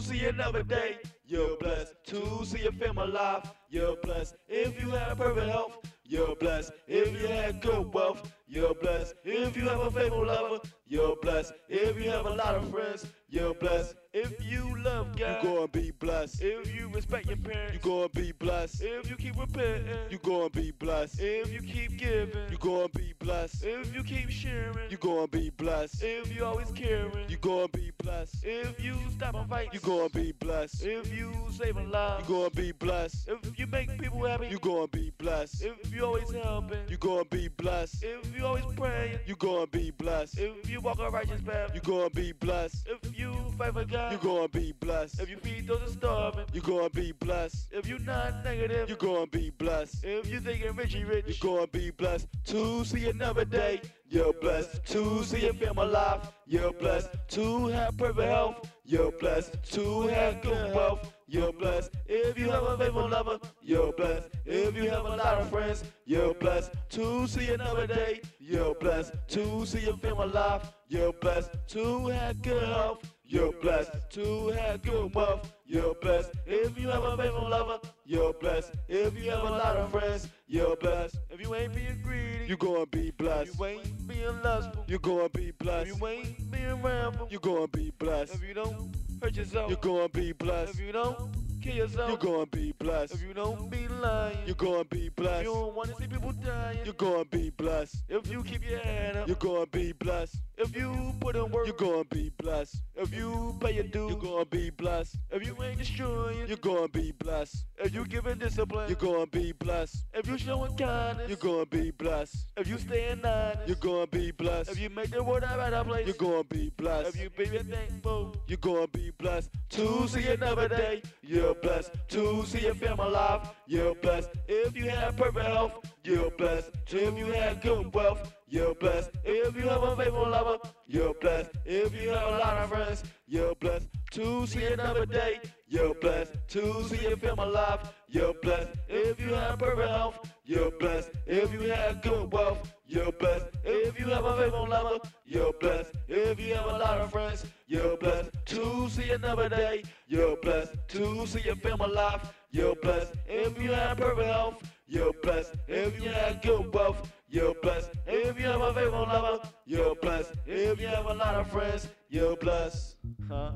see another day. You're blessed to see your family alive. You're blessed if you have perfect health. You're blessed if you have good wealth. You're blessed if you have a faithful lover. You're blessed if you have a lot of friends. You're blessed if you love God. You gonna be blessed. If you respect your parents. You gonna be blessed. If you keep repenting. You gonna be blessed. If you keep giving. You gonna be blessed. If you keep sharing. You gonna be blessed. If you always caring. You gonna be blessed. If you stop on fights. You gonna be blessed. If you saving lives. You gonna be blessed. If you make people happy. You gonna be blessed. If you always helping. You gonna be blessed. If you always praying. You gonna be blessed. If you walk a righteous path. You gonna be blessed. If you fight for God. You gonna be blessed. If you feed those that starving. You gonna be blessed. If you not negative. You gonna be blessed. If you thinking Richie rich. You gonna be blessed to see another day. You're blessed to see your family alive. You're blessed to have perfect health. You're blessed to have good wealth. You're blessed if you have a faithful lover. You're blessed if you have a lot of friends. You're blessed to see another day. You're blessed to see your family alive. You're blessed to have good health. You're blessed to have good wealth. You're blessed if you have a faithful lover. You're blessed if you have a lot of friends. You're blessed if you ain't being greedy. You gonna be blessed. If you ain't being lustful. You gonna be blessed. If you ain't being ramble. You gonna be blessed. If you don't hurt yourself. You gonna be blessed. If you don't kill yourself. You gonna be blessed. If you don't be lying. you're gonna be blessed. If you don't wanna see people dying. you're gonna be blessed. If you keep your head up. you're gonna be blessed. If you put in work. you're gonna be blessed. If you pay your dues. you're gonna be blessed. If you ain't destroying. you're gonna be blessed. If you giving discipline. you're gonna be blessed. If you showing kindness. you're gonna be blessed. If you staying honest. you're gonna be blessed. If you make the world a better place. You gonna be blessed. If you be thankful. you're gonna be blessed to see another day. You're blessed to see your family alive. You're blessed if you have perfect health. You're blessed if you have good wealth. You're blessed if you have a faithful lover. You're blessed if you have a lot of friends. You're blessed to see another day. You're blessed to see your family alive. You're blessed if you have perfect health. You're blessed if you have good wealth. You're blessed if you have a faithful lover. You're blessed if you have a lot of friends. You're blessed to see another day. You're blessed to see your family alive. You're blessed if you have perfect health. You're blessed if you have good wealth. You're blessed if you have a faithful lover. You're blessed if you have a lot of friends. You're blessed. Huh?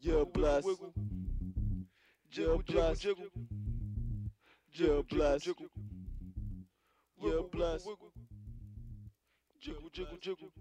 You're blessed. You're blessed. You're blessed. You're blessed. Jiggle, jiggle, jiggle.